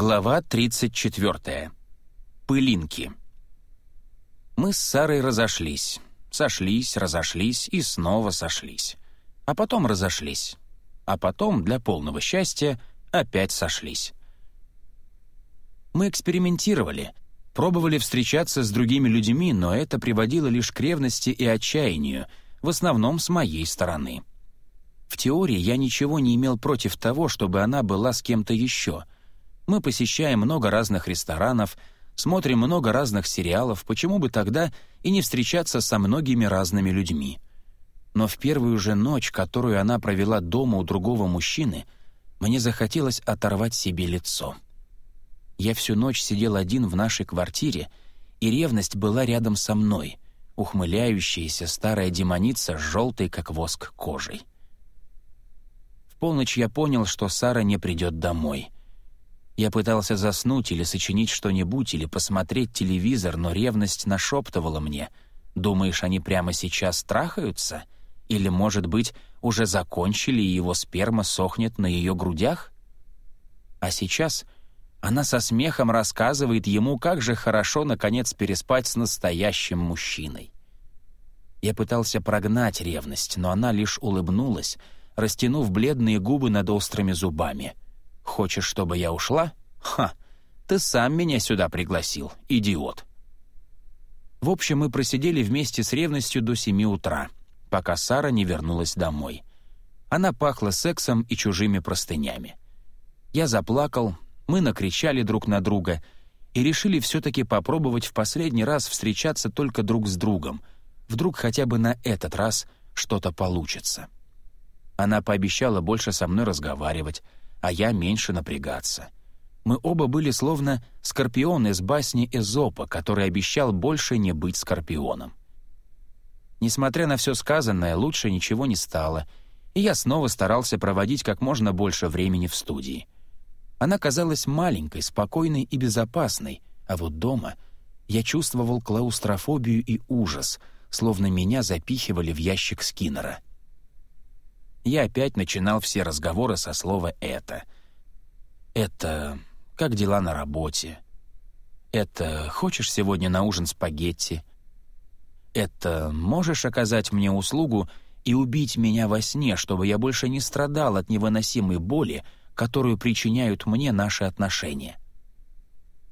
Глава 34. Пылинки. Мы с Сарой разошлись. Сошлись, разошлись и снова сошлись. А потом разошлись. А потом, для полного счастья, опять сошлись. Мы экспериментировали, пробовали встречаться с другими людьми, но это приводило лишь к ревности и отчаянию, в основном с моей стороны. В теории я ничего не имел против того, чтобы она была с кем-то еще — мы посещаем много разных ресторанов, смотрим много разных сериалов, почему бы тогда и не встречаться со многими разными людьми? Но в первую же ночь, которую она провела дома у другого мужчины, мне захотелось оторвать себе лицо. Я всю ночь сидел один в нашей квартире, и ревность была рядом со мной, ухмыляющаяся старая демоница желтой, как воск, кожей. В полночь я понял, что Сара не придет домой — я пытался заснуть или сочинить что-нибудь, или посмотреть телевизор, но ревность нашептывала мне. «Думаешь, они прямо сейчас трахаются? Или, может быть, уже закончили, и его сперма сохнет на ее грудях?» А сейчас она со смехом рассказывает ему, как же хорошо, наконец, переспать с настоящим мужчиной. Я пытался прогнать ревность, но она лишь улыбнулась, растянув бледные губы над острыми зубами — Хочешь, чтобы я ушла? Ха! Ты сам меня сюда пригласил, идиот!» В общем, мы просидели вместе с ревностью до семи утра, пока Сара не вернулась домой. Она пахла сексом и чужими простынями. Я заплакал, мы накричали друг на друга и решили все-таки попробовать в последний раз встречаться только друг с другом. Вдруг хотя бы на этот раз что-то получится. Она пообещала больше со мной разговаривать, а я меньше напрягаться. Мы оба были словно скорпион из басни Эзопа, который обещал больше не быть скорпионом. Несмотря на все сказанное, лучше ничего не стало, и я снова старался проводить как можно больше времени в студии. Она казалась маленькой, спокойной и безопасной, а вот дома я чувствовал клаустрофобию и ужас, словно меня запихивали в ящик Скиннера — я опять начинал все разговоры со слова «это». «Это... как дела на работе?» «Это... хочешь сегодня на ужин спагетти?» «Это... можешь оказать мне услугу и убить меня во сне, чтобы я больше не страдал от невыносимой боли, которую причиняют мне наши отношения?»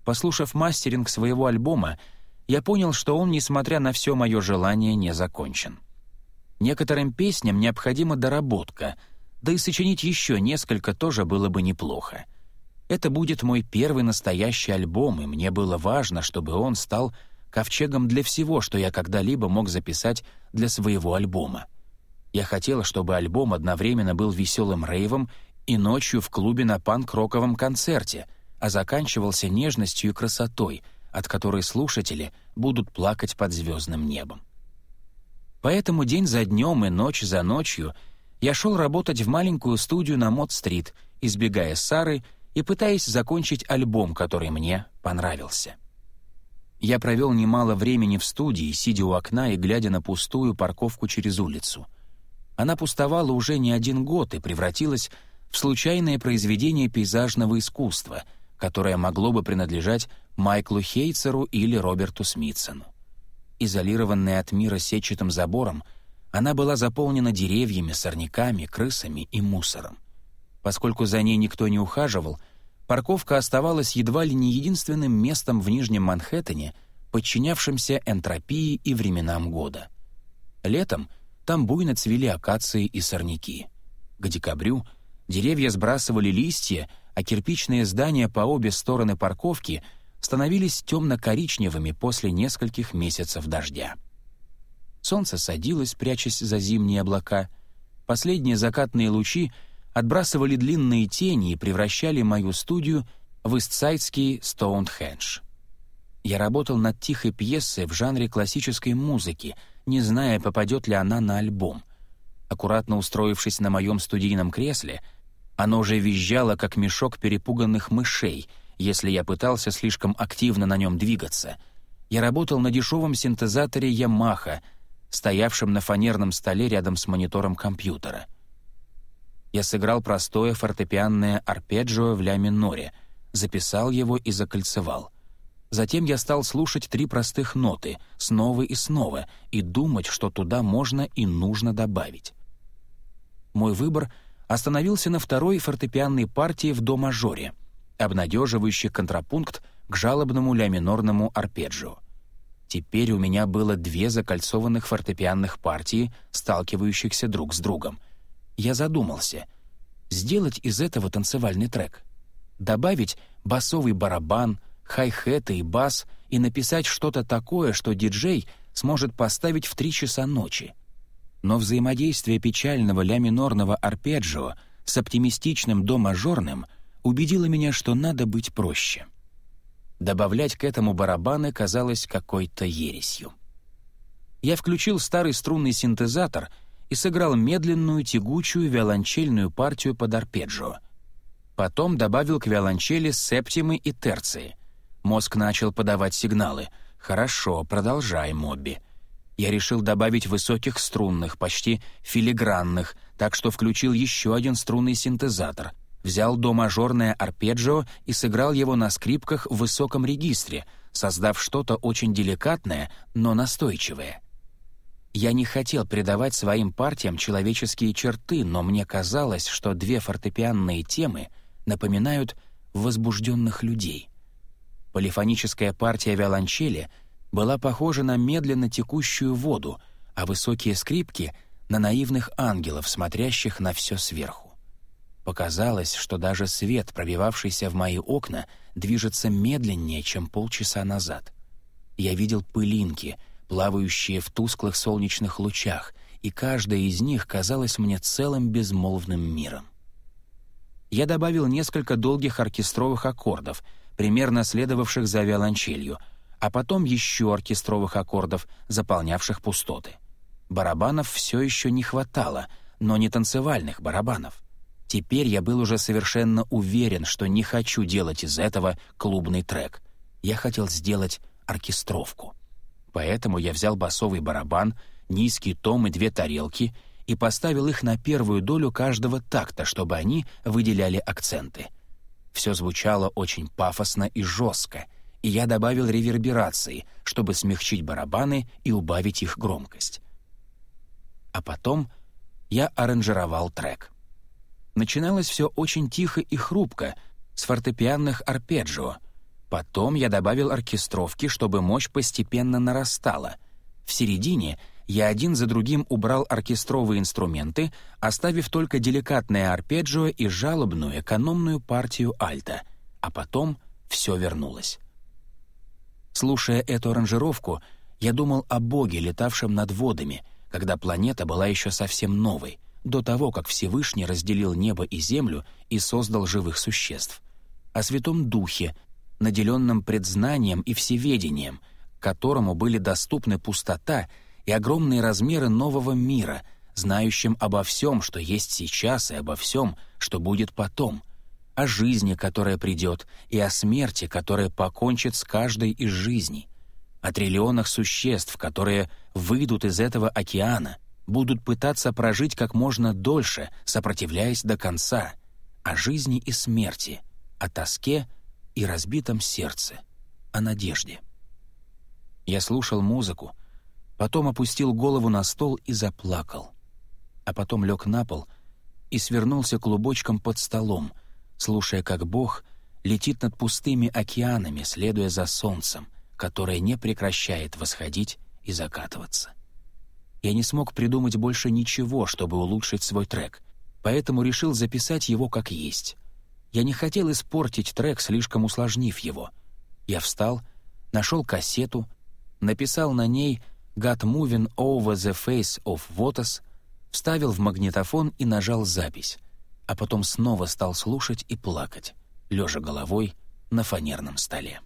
Послушав мастеринг своего альбома, я понял, что он, несмотря на все мое желание, не закончен. Некоторым песням необходима доработка, да и сочинить еще несколько тоже было бы неплохо. Это будет мой первый настоящий альбом, и мне было важно, чтобы он стал ковчегом для всего, что я когда-либо мог записать для своего альбома. Я хотела, чтобы альбом одновременно был веселым рейвом и ночью в клубе на панк-роковом концерте, а заканчивался нежностью и красотой, от которой слушатели будут плакать под звездным небом. Поэтому день за днем и ночь за ночью я шел работать в маленькую студию на Мод-стрит, избегая Сары и пытаясь закончить альбом, который мне понравился. Я провел немало времени в студии, сидя у окна и глядя на пустую парковку через улицу. Она пустовала уже не один год и превратилась в случайное произведение пейзажного искусства, которое могло бы принадлежать Майклу Хейцеру или Роберту Смитсону. Изолированная от мира сетчатым забором, она была заполнена деревьями, сорняками, крысами и мусором. Поскольку за ней никто не ухаживал, парковка оставалась едва ли не единственным местом в Нижнем Манхэттене, подчинявшимся энтропии и временам года. Летом там буйно цвели акации и сорняки. К декабрю деревья сбрасывали листья, а кирпичные здания по обе стороны парковки — становились темно-коричневыми после нескольких месяцев дождя. Солнце садилось, прячась за зимние облака. Последние закатные лучи отбрасывали длинные тени и превращали мою студию в истсайдский Стоунхендж. Я работал над тихой пьесой в жанре классической музыки, не зная, попадет ли она на альбом. Аккуратно устроившись на моем студийном кресле, оно уже визжало, как мешок перепуганных мышей — если я пытался слишком активно на нем двигаться. Я работал на дешевом синтезаторе Yamaha, стоявшем на фанерном столе рядом с монитором компьютера. Я сыграл простое фортепианное арпеджио в ля миноре, записал его и закольцевал. Затем я стал слушать три простых ноты снова и снова и думать, что туда можно и нужно добавить. Мой выбор остановился на второй фортепианной партии в до-мажоре, обнадеживающий контрапункт к жалобному ля-минорному арпеджио. Теперь у меня было две закольцованных фортепианных партии, сталкивающихся друг с другом. Я задумался, сделать из этого танцевальный трек. Добавить басовый барабан, хай-хеты и бас и написать что-то такое, что диджей сможет поставить в три часа ночи. Но взаимодействие печального ля-минорного арпеджио с оптимистичным до-мажорным убедило меня, что надо быть проще — Добавлять к этому барабаны казалось какой-то ересью. Я включил старый струнный синтезатор и сыграл медленную, тягучую виолончельную партию под арпеджио. Потом добавил к виолончели септимы и терции. Мозг начал подавать сигналы. «Хорошо, продолжай, Мобби». Я решил добавить высоких струнных, почти филигранных, так что включил еще один струнный синтезатор — взял до-мажорное арпеджио и сыграл его на скрипках в высоком регистре, создав что-то очень деликатное, но настойчивое. Я не хотел придавать своим партиям человеческие черты, но мне казалось, что две фортепианные темы напоминают возбужденных людей. Полифоническая партия виолончели была похожа на медленно текущую воду, а высокие скрипки — на наивных ангелов, смотрящих на все сверху. Показалось, что даже свет, пробивавшийся в мои окна, движется медленнее, чем полчаса назад. Я видел пылинки, плавающие в тусклых солнечных лучах, и каждая из них казалась мне целым безмолвным миром. Я добавил несколько долгих оркестровых аккордов, примерно следовавших за виолончелью, а потом еще оркестровых аккордов, заполнявших пустоты. Барабанов все еще не хватало, но не танцевальных барабанов. Теперь я был уже совершенно уверен, что не хочу делать из этого клубный трек. Я хотел сделать оркестровку. Поэтому я взял басовый барабан, низкий том и две тарелки и поставил их на первую долю каждого такта, чтобы они выделяли акценты. Все звучало очень пафосно и жестко, и я добавил реверберации, чтобы смягчить барабаны и убавить их громкость. А потом я аранжировал трек — Начиналось все очень тихо и хрупко, с фортепианных арпеджио. Потом я добавил оркестровки, чтобы мощь постепенно нарастала. В середине я один за другим убрал оркестровые инструменты, оставив только деликатное арпеджио и жалобную экономную партию альта. А потом все вернулось. Слушая эту аранжировку, я думал о Боге, летавшем над водами, когда планета была еще совсем новой — до того, как Всевышний разделил небо и землю и создал живых существ, о Святом Духе, наделенном предзнанием и всеведением, которому были доступны пустота и огромные размеры нового мира, знающим обо всем, что есть сейчас, и обо всем, что будет потом, о жизни, которая придет, и о смерти, которая покончит с каждой из жизней, о триллионах существ, которые выйдут из этого океана — будут пытаться прожить как можно дольше, сопротивляясь до конца, о жизни и смерти, о тоске и разбитом сердце, о надежде. Я слушал музыку, потом опустил голову на стол и заплакал, а потом лег на пол и свернулся клубочком под столом, слушая, как Бог летит над пустыми океанами, следуя за солнцем, которое не прекращает восходить и закатываться. Я не смог придумать больше ничего, чтобы улучшить свой трек, поэтому решил записать его как есть. Я не хотел испортить трек, слишком усложнив его. Я встал, нашел кассету, написал на ней «Got moving over the face of Votas», вставил в магнитофон и нажал запись, а потом снова стал слушать и плакать, лежа головой на фанерном столе.